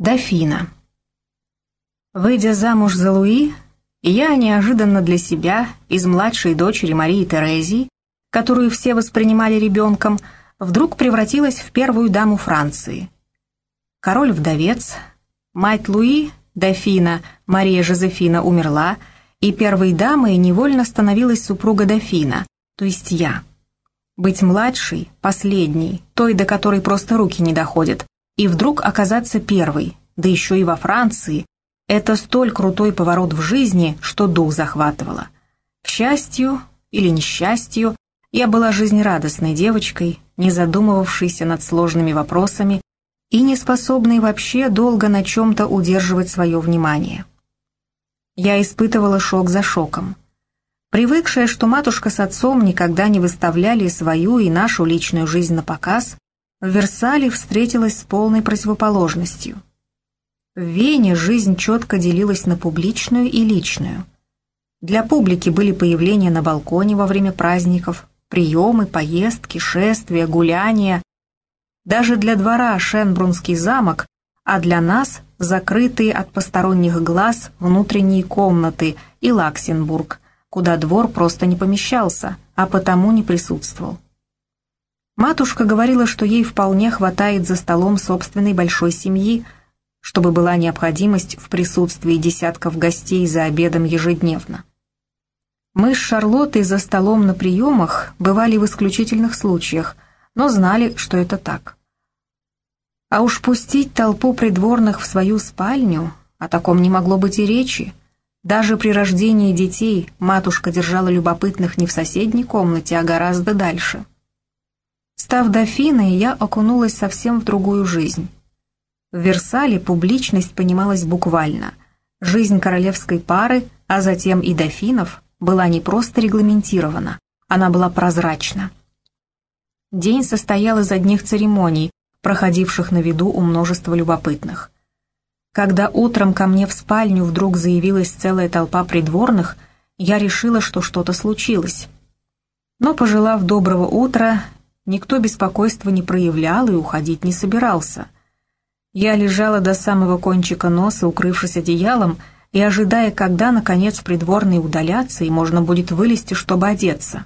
Дофина. Выйдя замуж за Луи, я неожиданно для себя из младшей дочери Марии Терезии, которую все воспринимали ребенком, вдруг превратилась в первую даму Франции. Король-вдовец, мать Луи, дофина Мария Жозефина умерла, и первой дамой невольно становилась супруга дофина, то есть я. Быть младшей, последней, той, до которой просто руки не доходят, и вдруг оказаться первой, да еще и во Франции, это столь крутой поворот в жизни, что дух захватывало. К счастью или несчастью, я была жизнерадостной девочкой, не задумывавшейся над сложными вопросами и не способной вообще долго на чем-то удерживать свое внимание. Я испытывала шок за шоком. Привыкшая, что матушка с отцом никогда не выставляли свою и нашу личную жизнь на показ, в Версале встретилась с полной противоположностью. В Вене жизнь четко делилась на публичную и личную. Для публики были появления на балконе во время праздников, приемы, поездки, шествия, гуляния. Даже для двора Шенбрунский замок, а для нас закрытые от посторонних глаз внутренние комнаты и Лаксенбург, куда двор просто не помещался, а потому не присутствовал. Матушка говорила, что ей вполне хватает за столом собственной большой семьи, чтобы была необходимость в присутствии десятков гостей за обедом ежедневно. Мы с Шарлоттой за столом на приемах бывали в исключительных случаях, но знали, что это так. А уж пустить толпу придворных в свою спальню, о таком не могло быть и речи. Даже при рождении детей матушка держала любопытных не в соседней комнате, а гораздо дальше. Став дофиной, я окунулась совсем в другую жизнь. В Версале публичность понималась буквально. Жизнь королевской пары, а затем и дофинов, была не просто регламентирована, она была прозрачна. День состоял из одних церемоний, проходивших на виду у множества любопытных. Когда утром ко мне в спальню вдруг заявилась целая толпа придворных, я решила, что что-то случилось. Но, пожелав доброго утра, Никто беспокойства не проявлял и уходить не собирался. Я лежала до самого кончика носа, укрывшись одеялом, и ожидая, когда, наконец, придворные удалятся, и можно будет вылезти, чтобы одеться.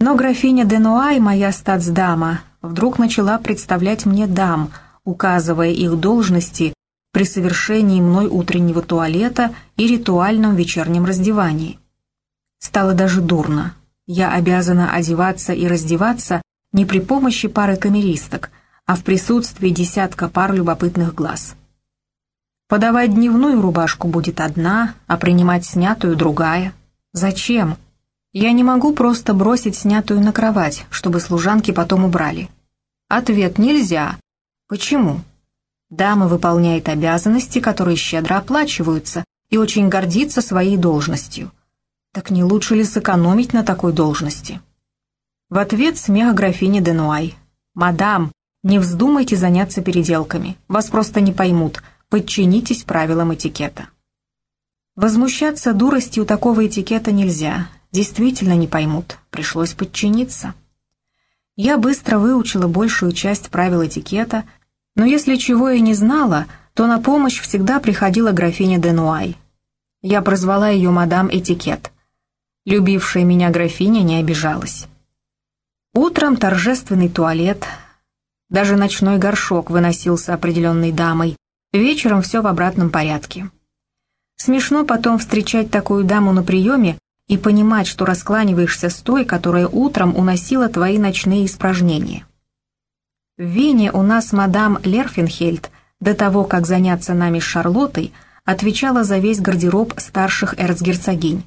Но графиня Денуай, моя статсдама, вдруг начала представлять мне дам, указывая их должности при совершении мной утреннего туалета и ритуальном вечернем раздевании. Стало даже дурно. Я обязана одеваться и раздеваться не при помощи пары камеристок, а в присутствии десятка пар любопытных глаз. Подавать дневную рубашку будет одна, а принимать снятую другая. Зачем? Я не могу просто бросить снятую на кровать, чтобы служанки потом убрали. Ответ нельзя. Почему? Дама выполняет обязанности, которые щедро оплачиваются, и очень гордится своей должностью. Так не лучше ли сэкономить на такой должности? В ответ смех графини Денуай. «Мадам, не вздумайте заняться переделками, вас просто не поймут, подчинитесь правилам этикета». Возмущаться дуростью такого этикета нельзя, действительно не поймут, пришлось подчиниться. Я быстро выучила большую часть правил этикета, но если чего и не знала, то на помощь всегда приходила графиня Денуай. Я прозвала ее мадам Этикет. Любившая меня графиня не обижалась. Утром торжественный туалет, даже ночной горшок выносился определенной дамой, вечером все в обратном порядке. Смешно потом встречать такую даму на приеме и понимать, что раскланиваешься с той, которая утром уносила твои ночные испражнения. В Вене у нас мадам Лерфенхельд, до того, как заняться нами с Шарлоттой, отвечала за весь гардероб старших эрцгерцогинь.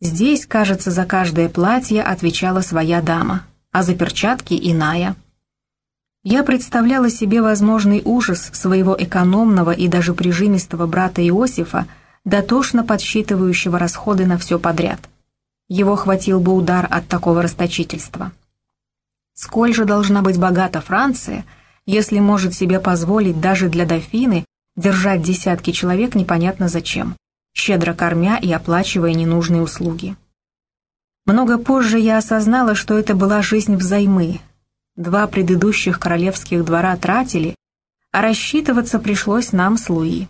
Здесь, кажется, за каждое платье отвечала своя дама, а за перчатки иная. Я представляла себе возможный ужас своего экономного и даже прижимистого брата Иосифа, дотошно подсчитывающего расходы на все подряд. Его хватил бы удар от такого расточительства. Сколь же должна быть богата Франция, если может себе позволить даже для дофины держать десятки человек непонятно зачем? щедро кормя и оплачивая ненужные услуги. Много позже я осознала, что это была жизнь взаймы. Два предыдущих королевских двора тратили, а рассчитываться пришлось нам с Луи.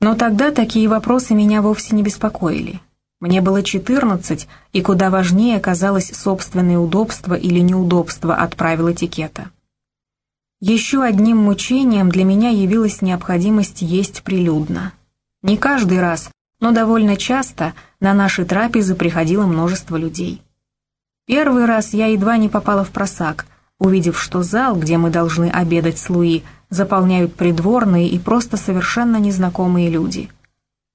Но тогда такие вопросы меня вовсе не беспокоили. Мне было 14, и куда важнее оказалось собственное удобство или неудобство от правил этикета. Еще одним мучением для меня явилась необходимость есть прилюдно. Не каждый раз, но довольно часто на наши трапезы приходило множество людей. Первый раз я едва не попала в просак, увидев, что зал, где мы должны обедать с Луи, заполняют придворные и просто совершенно незнакомые люди.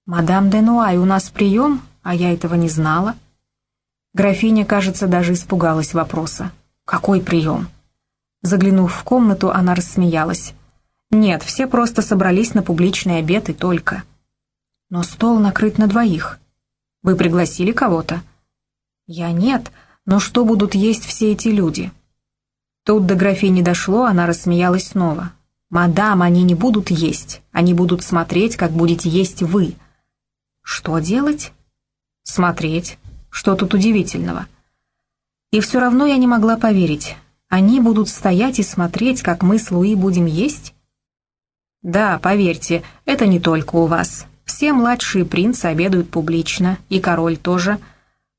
«Мадам де Нуай, у нас прием, а я этого не знала». Графиня, кажется, даже испугалась вопроса. «Какой прием?» Заглянув в комнату, она рассмеялась. «Нет, все просто собрались на публичный обед и только». «Но стол накрыт на двоих. Вы пригласили кого-то?» «Я нет, но что будут есть все эти люди?» Тут до графини дошло, она рассмеялась снова. «Мадам, они не будут есть, они будут смотреть, как будете есть вы». «Что делать?» «Смотреть. Что тут удивительного?» И все равно я не могла поверить. Они будут стоять и смотреть, как мы с Луи будем есть? Да, поверьте, это не только у вас. Все младшие принцы обедают публично, и король тоже.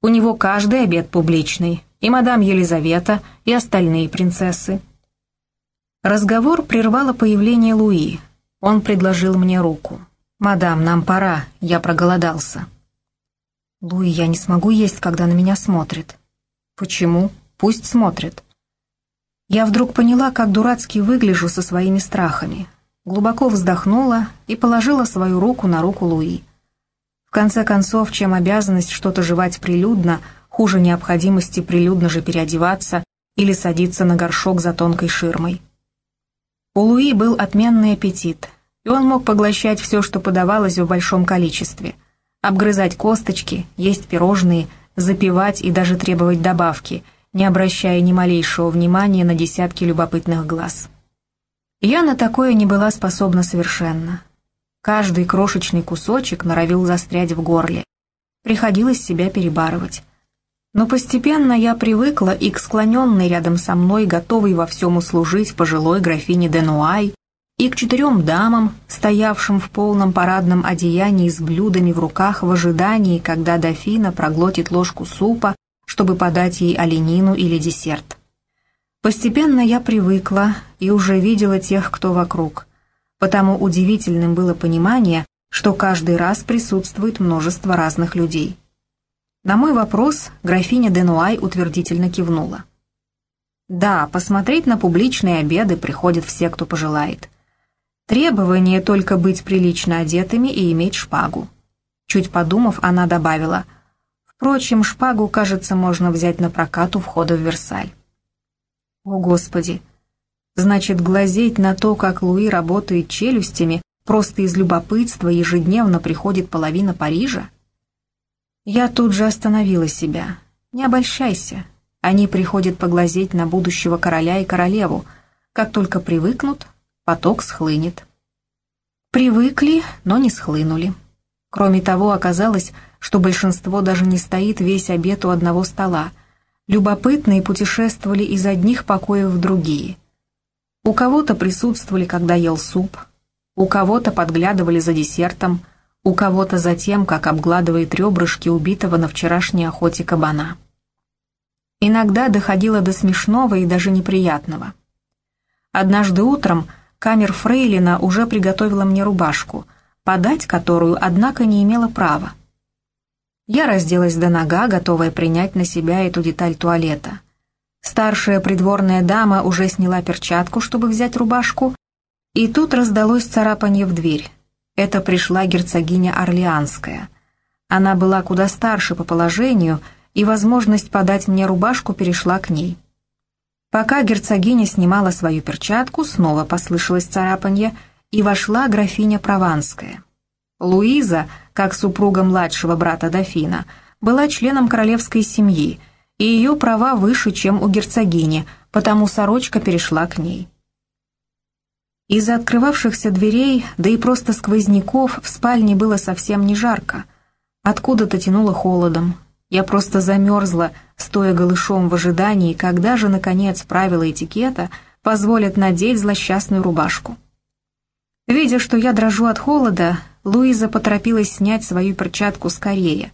У него каждый обед публичный, и мадам Елизавета, и остальные принцессы. Разговор прервало появление Луи. Он предложил мне руку. «Мадам, нам пора, я проголодался». «Луи, я не смогу есть, когда на меня смотрит». «Почему? Пусть смотрит». Я вдруг поняла, как дурацки выгляжу со своими страхами. Глубоко вздохнула и положила свою руку на руку Луи. В конце концов, чем обязанность что-то жевать прилюдно, хуже необходимости прилюдно же переодеваться или садиться на горшок за тонкой ширмой. У Луи был отменный аппетит, и он мог поглощать все, что подавалось в большом количестве, обгрызать косточки, есть пирожные, запивать и даже требовать добавки – не обращая ни малейшего внимания на десятки любопытных глаз. Я на такое не была способна совершенно. Каждый крошечный кусочек норовил застрять в горле. Приходилось себя перебарывать. Но постепенно я привыкла и к склоненной рядом со мной, готовой во всем услужить пожилой графине Денуай, и к четырем дамам, стоявшим в полном парадном одеянии с блюдами в руках в ожидании, когда дофина проглотит ложку супа чтобы подать ей оленину или десерт. Постепенно я привыкла и уже видела тех, кто вокруг, потому удивительным было понимание, что каждый раз присутствует множество разных людей. На мой вопрос графиня Денуай утвердительно кивнула. Да, посмотреть на публичные обеды приходят все, кто пожелает. Требование только быть прилично одетыми и иметь шпагу. Чуть подумав, она добавила, Впрочем, шпагу, кажется, можно взять на прокат у входа в Версаль. О, Господи! Значит, глазеть на то, как Луи работает челюстями, просто из любопытства ежедневно приходит половина Парижа? Я тут же остановила себя. Не обольщайся. Они приходят поглазеть на будущего короля и королеву. Как только привыкнут, поток схлынет. Привыкли, но не схлынули. Кроме того, оказалось, что большинство даже не стоит весь обед у одного стола. Любопытные путешествовали из одних покоев в другие. У кого-то присутствовали, когда ел суп, у кого-то подглядывали за десертом, у кого-то за тем, как обгладывает ребрышки убитого на вчерашней охоте кабана. Иногда доходило до смешного и даже неприятного. Однажды утром камер Фрейлина уже приготовила мне рубашку, подать которую, однако, не имела права. Я разделась до нога, готовая принять на себя эту деталь туалета. Старшая придворная дама уже сняла перчатку, чтобы взять рубашку, и тут раздалось царапанье в дверь. Это пришла герцогиня Орлеанская. Она была куда старше по положению, и возможность подать мне рубашку перешла к ней. Пока герцогиня снимала свою перчатку, снова послышалось царапанье, и вошла графиня Прованская. Луиза, как супруга младшего брата дофина, была членом королевской семьи, и ее права выше, чем у герцогини, потому сорочка перешла к ней. Из-за открывавшихся дверей, да и просто сквозняков, в спальне было совсем не жарко. Откуда-то тянуло холодом. Я просто замерзла, стоя голышом в ожидании, когда же, наконец, правила этикета позволят надеть злосчастную рубашку. Видя, что я дрожу от холода, Луиза поторопилась снять свою перчатку скорее.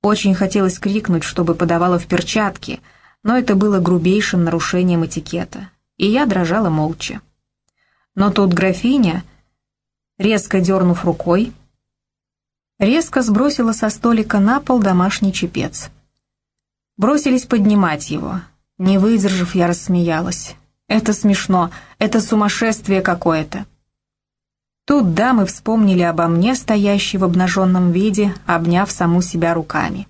Очень хотелось крикнуть, чтобы подавала в перчатки, но это было грубейшим нарушением этикета, и я дрожала молча. Но тут графиня, резко дернув рукой, резко сбросила со столика на пол домашний чепец. Бросились поднимать его. Не выдержав, я рассмеялась. «Это смешно, это сумасшествие какое-то». Тут дамы вспомнили обо мне, стоящей в обнаженном виде, обняв саму себя руками.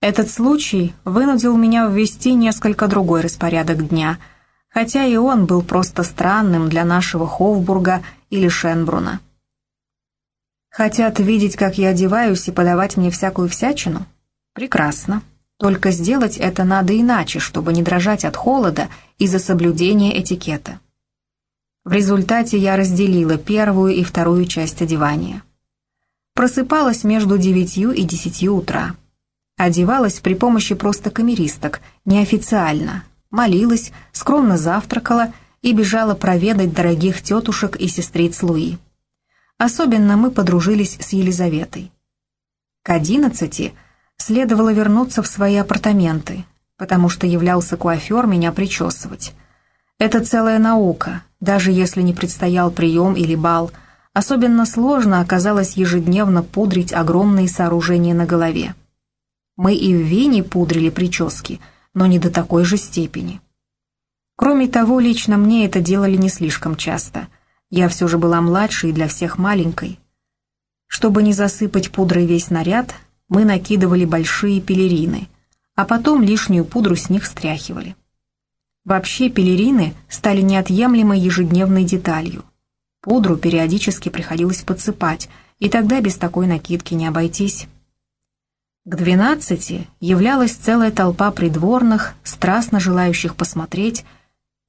Этот случай вынудил меня ввести несколько другой распорядок дня, хотя и он был просто странным для нашего Хофбурга или Шенбруна. Хотят видеть, как я одеваюсь и подавать мне всякую всячину? Прекрасно. Только сделать это надо иначе, чтобы не дрожать от холода из-за соблюдения этикета. В результате я разделила первую и вторую часть одевания. Просыпалась между девятью и десятью утра. Одевалась при помощи просто камеристок, неофициально. Молилась, скромно завтракала и бежала проведать дорогих тетушек и сестриц Луи. Особенно мы подружились с Елизаветой. К одиннадцати следовало вернуться в свои апартаменты, потому что являлся куафер меня причесывать. Это целая наука, даже если не предстоял прием или бал. Особенно сложно оказалось ежедневно пудрить огромные сооружения на голове. Мы и в Вене пудрили прически, но не до такой же степени. Кроме того, лично мне это делали не слишком часто. Я все же была младшей и для всех маленькой. Чтобы не засыпать пудрой весь наряд, мы накидывали большие пелерины, а потом лишнюю пудру с них стряхивали. Вообще пелерины стали неотъемлемой ежедневной деталью. Пудру периодически приходилось подсыпать, и тогда без такой накидки не обойтись. К двенадцати являлась целая толпа придворных, страстно желающих посмотреть,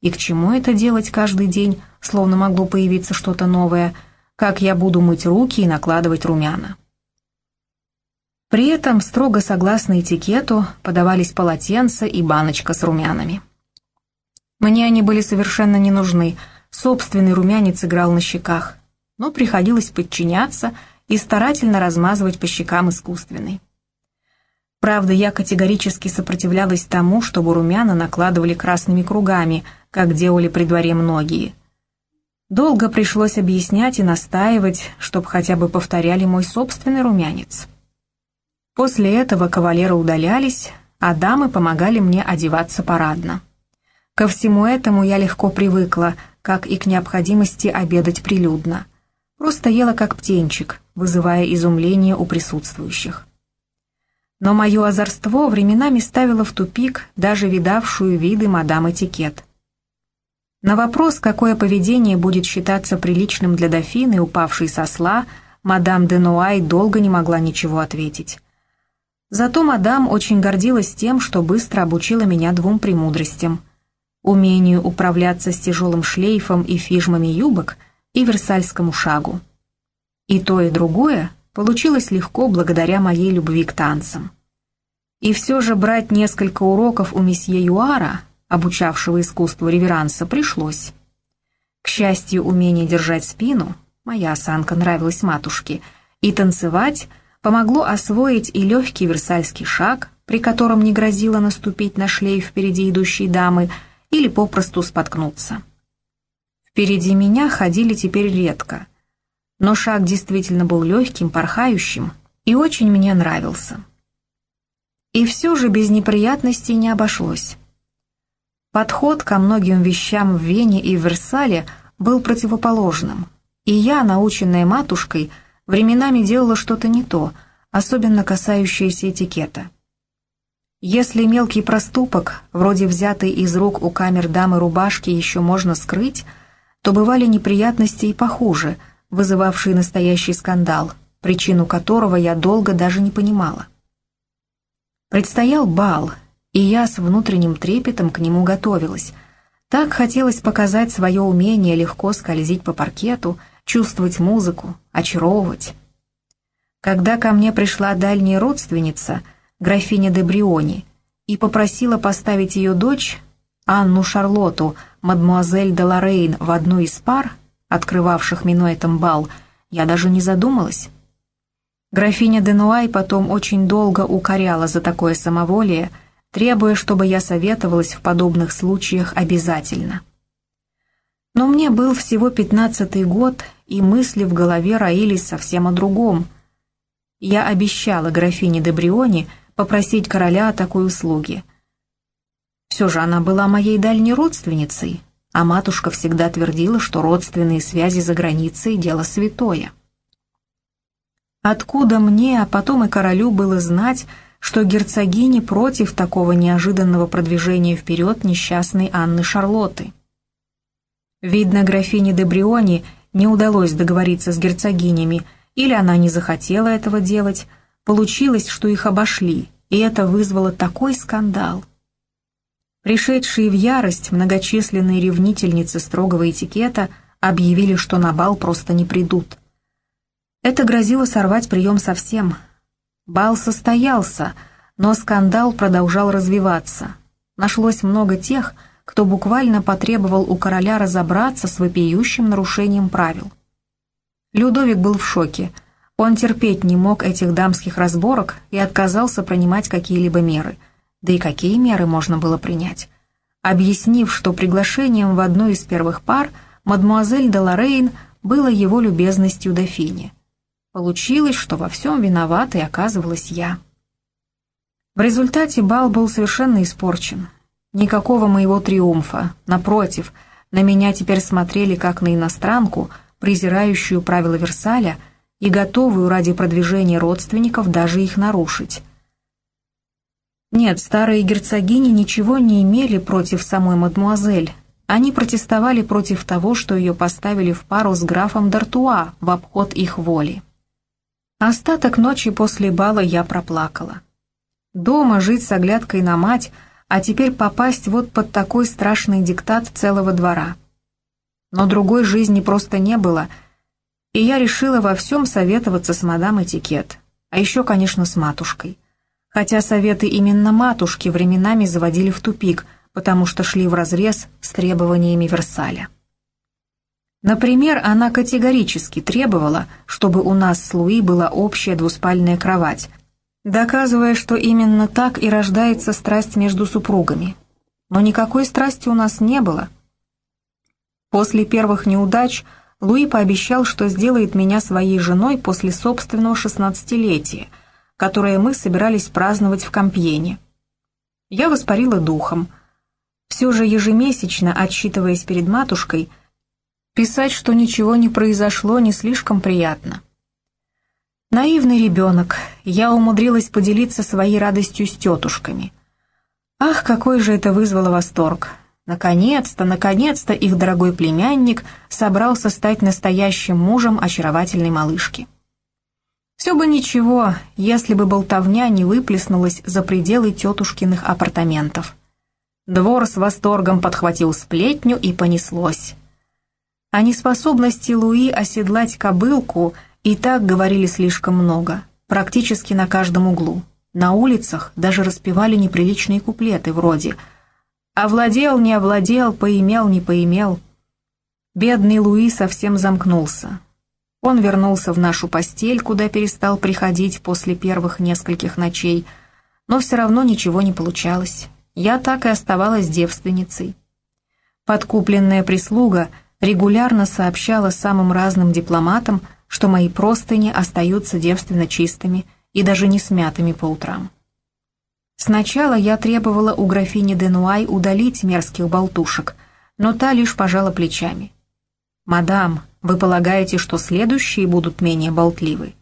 и к чему это делать каждый день, словно могло появиться что-то новое, как я буду мыть руки и накладывать румяна. При этом, строго согласно этикету, подавались полотенца и баночка с румянами. Мне они были совершенно не нужны, собственный румянец играл на щеках, но приходилось подчиняться и старательно размазывать по щекам искусственный. Правда, я категорически сопротивлялась тому, чтобы румяна накладывали красными кругами, как делали при дворе многие. Долго пришлось объяснять и настаивать, чтобы хотя бы повторяли мой собственный румянец. После этого кавалеры удалялись, а дамы помогали мне одеваться парадно. Ко всему этому я легко привыкла, как и к необходимости обедать прилюдно. Просто ела как птенчик, вызывая изумление у присутствующих. Но мое озорство временами ставило в тупик даже видавшую виды мадам этикет. На вопрос, какое поведение будет считаться приличным для дофины, упавшей со сла, мадам де Нуай долго не могла ничего ответить. Зато мадам очень гордилась тем, что быстро обучила меня двум премудростям — умению управляться с тяжелым шлейфом и фижмами юбок и версальскому шагу. И то, и другое получилось легко благодаря моей любви к танцам. И все же брать несколько уроков у месье Юара, обучавшего искусству реверанса, пришлось. К счастью, умение держать спину, моя осанка нравилась матушке, и танцевать помогло освоить и легкий версальский шаг, при котором не грозило наступить на шлейф впереди идущей дамы, или попросту споткнуться. Впереди меня ходили теперь редко, но шаг действительно был легким, порхающим и очень мне нравился. И все же без неприятностей не обошлось. Подход ко многим вещам в Вене и в Версале был противоположным, и я, наученная матушкой, временами делала что-то не то, особенно касающееся этикета. Если мелкий проступок, вроде взятой из рук у камер дамы рубашки, еще можно скрыть, то бывали неприятности и похуже, вызывавшие настоящий скандал, причину которого я долго даже не понимала. Предстоял бал, и я с внутренним трепетом к нему готовилась. Так хотелось показать свое умение легко скользить по паркету, чувствовать музыку, очаровывать. Когда ко мне пришла дальняя родственница — графиня де Бриони, и попросила поставить ее дочь, Анну Шарлотту, мадмуазель де Лорейн, в одну из пар, открывавших минуэтом бал, я даже не задумалась. Графиня Денуай потом очень долго укоряла за такое самоволие, требуя, чтобы я советовалась в подобных случаях обязательно. Но мне был всего пятнадцатый год, и мысли в голове роились совсем о другом. Я обещала графине де Бриони попросить короля о такой услуге. Все же она была моей дальней родственницей, а матушка всегда твердила, что родственные связи за границей – дело святое. Откуда мне, а потом и королю было знать, что герцогини против такого неожиданного продвижения вперед несчастной Анны Шарлотты? Видно, графине де Бриони не удалось договориться с герцогинями, или она не захотела этого делать, получилось, что их обошли, и это вызвало такой скандал. Пришедшие в ярость многочисленные ревнительницы строгого этикета объявили, что на бал просто не придут. Это грозило сорвать прием совсем. Бал состоялся, но скандал продолжал развиваться. Нашлось много тех, кто буквально потребовал у короля разобраться с вопиющим нарушением правил. Людовик был в шоке. Он терпеть не мог этих дамских разборок и отказался принимать какие-либо меры. Да и какие меры можно было принять? Объяснив, что приглашением в одну из первых пар мадмуазель де Лорейн было его любезностью дофине. Получилось, что во всем виноватой оказывалась я. В результате бал был совершенно испорчен. Никакого моего триумфа. Напротив, на меня теперь смотрели как на иностранку, презирающую правила Версаля и готовую ради продвижения родственников даже их нарушить. Нет, старые герцогини ничего не имели против самой мадмуазель. Они протестовали против того, что ее поставили в пару с графом Д'Артуа в обход их воли. Остаток ночи после бала я проплакала. Дома жить с оглядкой на мать – а теперь попасть вот под такой страшный диктат целого двора. Но другой жизни просто не было, и я решила во всем советоваться с мадам Этикет, а еще, конечно, с матушкой. Хотя советы именно матушки временами заводили в тупик, потому что шли вразрез с требованиями Версаля. Например, она категорически требовала, чтобы у нас с Луи была общая двуспальная кровать – доказывая, что именно так и рождается страсть между супругами. Но никакой страсти у нас не было. После первых неудач Луи пообещал, что сделает меня своей женой после собственного шестнадцатилетия, которое мы собирались праздновать в Компьене. Я воспарила духом. Все же ежемесячно, отчитываясь перед матушкой, писать, что ничего не произошло, не слишком приятно. Наивный ребенок, я умудрилась поделиться своей радостью с тетушками. Ах, какой же это вызвало восторг! Наконец-то, наконец-то их дорогой племянник собрался стать настоящим мужем очаровательной малышки. Все бы ничего, если бы болтовня не выплеснулась за пределы тетушкиных апартаментов. Двор с восторгом подхватил сплетню и понеслось. О неспособности Луи оседлать кобылку – и так говорили слишком много, практически на каждом углу. На улицах даже распевали неприличные куплеты вроде «Овладел, не овладел, поимел, не поимел». Бедный Луи совсем замкнулся. Он вернулся в нашу постель, куда перестал приходить после первых нескольких ночей, но все равно ничего не получалось. Я так и оставалась девственницей. Подкупленная прислуга регулярно сообщала самым разным дипломатам, что мои простыни остаются девственно чистыми и даже не смятыми по утрам. Сначала я требовала у графини Денуай удалить мерзких болтушек, но та лишь пожала плечами. «Мадам, вы полагаете, что следующие будут менее болтливы?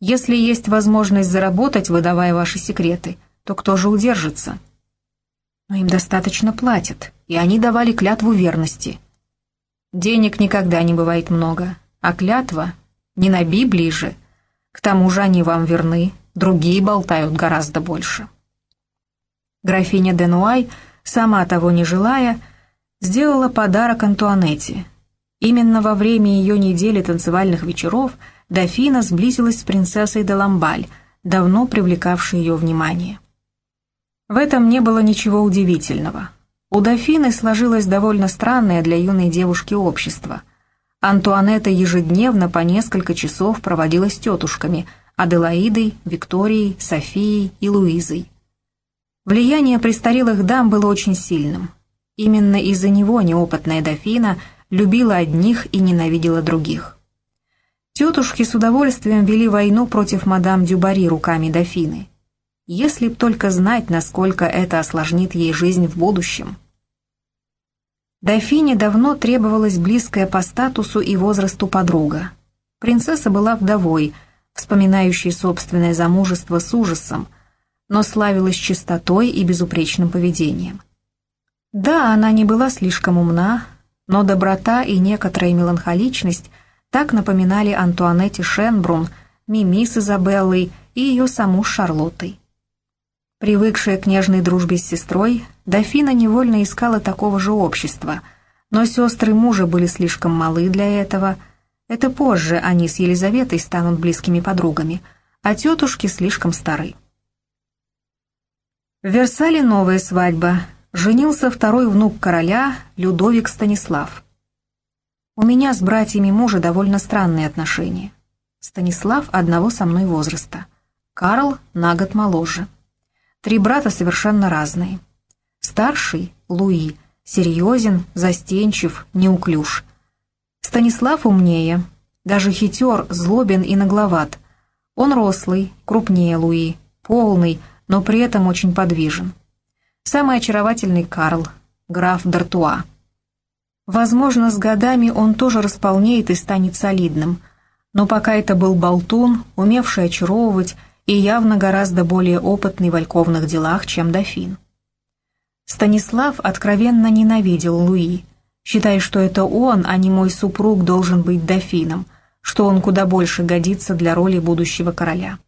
Если есть возможность заработать, выдавая ваши секреты, то кто же удержится?» «Но им достаточно платят, и они давали клятву верности». «Денег никогда не бывает много, а клятва не на Библии же. К тому же они вам верны, другие болтают гораздо больше. Графиня Денуай, сама того не желая, сделала подарок Антуанетте. Именно во время ее недели танцевальных вечеров дофина сблизилась с принцессой де Ламбаль, давно привлекавшей ее внимание. В этом не было ничего удивительного. У дофины сложилось довольно странное для юной девушки общество – Антуанетта ежедневно по несколько часов проводила с тетушками Аделаидой, Викторией, Софией и Луизой. Влияние престарелых дам было очень сильным. Именно из-за него неопытная дофина любила одних и ненавидела других. Тетушки с удовольствием вели войну против мадам Дюбари руками дофины. Если б только знать, насколько это осложнит ей жизнь в будущем. Дофине давно требовалась близкая по статусу и возрасту подруга. Принцесса была вдовой, вспоминающей собственное замужество с ужасом, но славилась чистотой и безупречным поведением. Да, она не была слишком умна, но доброта и некоторая меланхоличность – так напоминали Антуанетте Шенбрун, Мими с Изабеллой и ее саму Шарлоттой. Привыкшая к нежной дружбе с сестрой, дофина невольно искала такого же общества, но сестры мужа были слишком малы для этого. Это позже они с Елизаветой станут близкими подругами, а тетушки слишком стары. В Версале новая свадьба. Женился второй внук короля, Людовик Станислав. У меня с братьями мужа довольно странные отношения. Станислав одного со мной возраста. Карл на год моложе. Три брата совершенно разные. Старший, Луи, серьезен, застенчив, неуклюж. Станислав умнее, даже хитер, злобен и нагловат. Он рослый, крупнее Луи, полный, но при этом очень подвижен. Самый очаровательный Карл, граф Д'Артуа. Возможно, с годами он тоже располнеет и станет солидным, но пока это был болтун, умевший очаровывать и явно гораздо более опытный в ольковных делах, чем дофин. Станислав откровенно ненавидел Луи, считая, что это он, а не мой супруг, должен быть дофином, что он куда больше годится для роли будущего короля.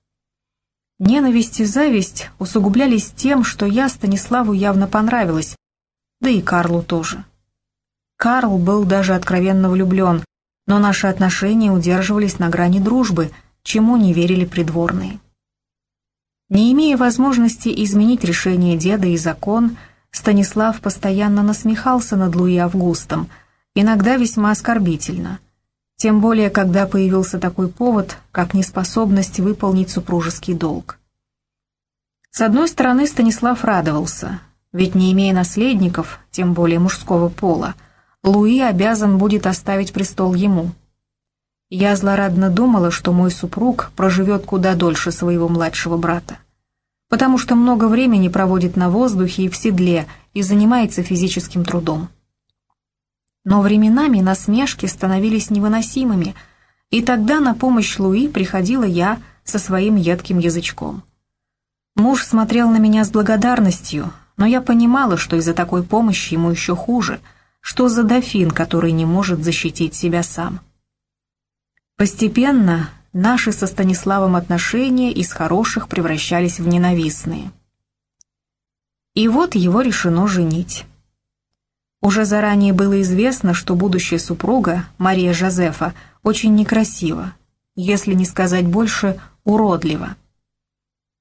Ненависть и зависть усугублялись тем, что я Станиславу явно понравилась, да и Карлу тоже. Карл был даже откровенно влюблен, но наши отношения удерживались на грани дружбы, чему не верили придворные. Не имея возможности изменить решение деда и закон, Станислав постоянно насмехался над Луи Августом, иногда весьма оскорбительно. Тем более, когда появился такой повод, как неспособность выполнить супружеский долг. С одной стороны, Станислав радовался, ведь не имея наследников, тем более мужского пола, Луи обязан будет оставить престол ему. Я злорадно думала, что мой супруг проживет куда дольше своего младшего брата, потому что много времени проводит на воздухе и в седле и занимается физическим трудом. Но временами насмешки становились невыносимыми, и тогда на помощь Луи приходила я со своим едким язычком. Муж смотрел на меня с благодарностью, но я понимала, что из-за такой помощи ему еще хуже — что за дофин, который не может защитить себя сам? Постепенно наши со Станиславом отношения из хороших превращались в ненавистные. И вот его решено женить. Уже заранее было известно, что будущая супруга, Мария Жозефа, очень некрасива, если не сказать больше, уродлива.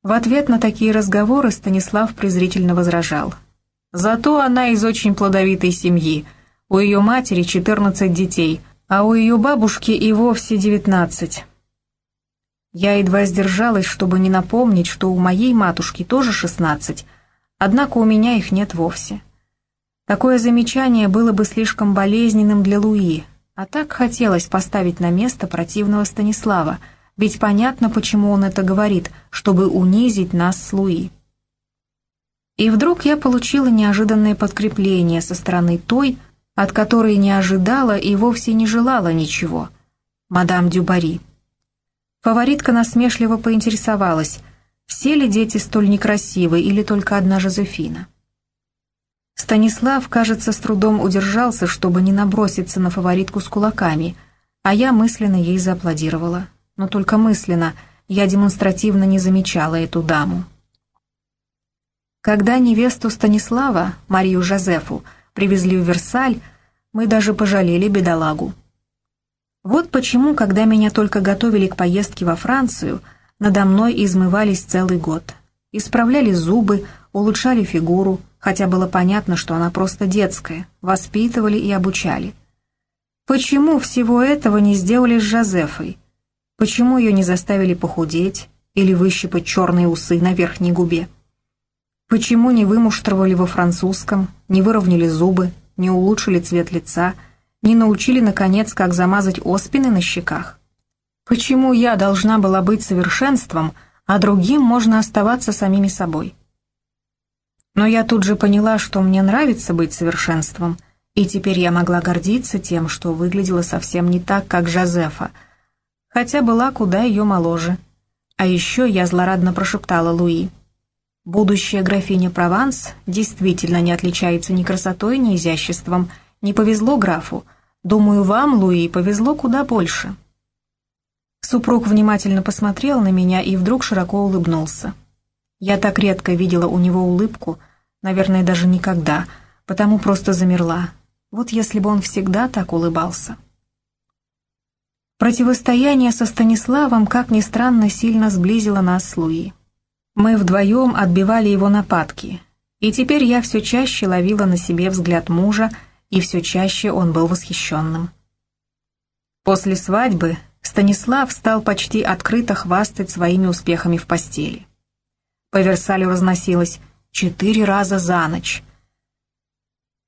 В ответ на такие разговоры Станислав презрительно возражал. «Зато она из очень плодовитой семьи, у ее матери 14 детей, а у ее бабушки и вовсе 19. Я едва сдержалась, чтобы не напомнить, что у моей матушки тоже 16, однако у меня их нет вовсе. Такое замечание было бы слишком болезненным для Луи, а так хотелось поставить на место противного Станислава, ведь понятно, почему он это говорит, чтобы унизить нас с Луи. И вдруг я получила неожиданное подкрепление со стороны той, от которой не ожидала и вовсе не желала ничего. Мадам Дюбари. Фаворитка насмешливо поинтересовалась, все ли дети столь некрасивы или только одна Жозефина. Станислав, кажется, с трудом удержался, чтобы не наброситься на фаворитку с кулаками, а я мысленно ей зааплодировала. Но только мысленно, я демонстративно не замечала эту даму. Когда невесту Станислава, Марию Жозефу, привезли в Версаль, мы даже пожалели бедолагу. Вот почему, когда меня только готовили к поездке во Францию, надо мной измывались целый год. Исправляли зубы, улучшали фигуру, хотя было понятно, что она просто детская, воспитывали и обучали. Почему всего этого не сделали с Жозефой? Почему ее не заставили похудеть или выщипать черные усы на верхней губе? Почему не вымуштровали во французском, не выровняли зубы, не улучшили цвет лица, не научили, наконец, как замазать оспины на щеках? Почему я должна была быть совершенством, а другим можно оставаться самими собой? Но я тут же поняла, что мне нравится быть совершенством, и теперь я могла гордиться тем, что выглядела совсем не так, как Жозефа, хотя была куда ее моложе. А еще я злорадно прошептала Луи. Будущая графиня Прованс действительно не отличается ни красотой, ни изяществом. Не повезло графу. Думаю, вам, Луи, повезло куда больше. Супруг внимательно посмотрел на меня и вдруг широко улыбнулся. Я так редко видела у него улыбку, наверное, даже никогда, потому просто замерла. Вот если бы он всегда так улыбался. Противостояние со Станиславом, как ни странно, сильно сблизило нас с Луи. Мы вдвоем отбивали его нападки, и теперь я все чаще ловила на себе взгляд мужа, и все чаще он был восхищенным. После свадьбы Станислав стал почти открыто хвастать своими успехами в постели. По Версалю разносилось четыре раза за ночь.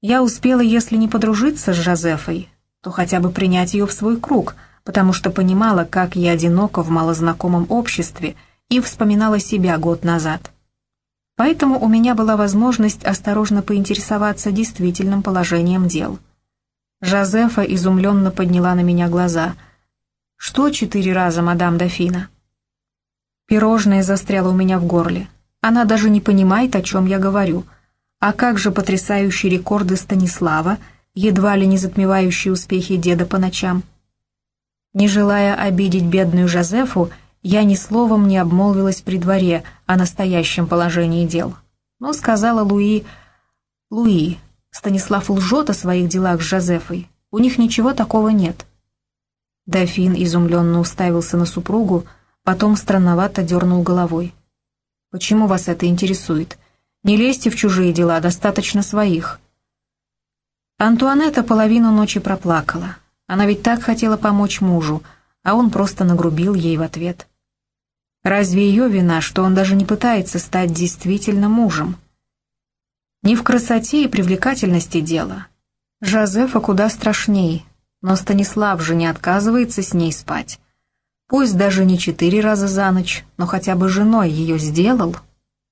Я успела, если не подружиться с Жозефой, то хотя бы принять ее в свой круг, потому что понимала, как я одинока в малознакомом обществе и вспоминала себя год назад. Поэтому у меня была возможность осторожно поинтересоваться действительным положением дел. Жозефа изумленно подняла на меня глаза — «Что четыре раза, мадам дофина?» Пирожное застряло у меня в горле. Она даже не понимает, о чем я говорю. А как же потрясающие рекорды Станислава, едва ли не затмевающие успехи деда по ночам? Не желая обидеть бедную Жозефу, я ни словом не обмолвилась при дворе о настоящем положении дел. Но сказала Луи... «Луи, Станислав лжет о своих делах с Жозефой. У них ничего такого нет. Дофин изумленно уставился на супругу, потом странновато дернул головой. «Почему вас это интересует? Не лезьте в чужие дела, достаточно своих». Антуанетта половину ночи проплакала. Она ведь так хотела помочь мужу, а он просто нагрубил ей в ответ. Разве ее вина, что он даже не пытается стать действительно мужем? Не в красоте и привлекательности дело. Жозефа куда страшней, но Станислав же не отказывается с ней спать. Пусть даже не четыре раза за ночь, но хотя бы женой ее сделал —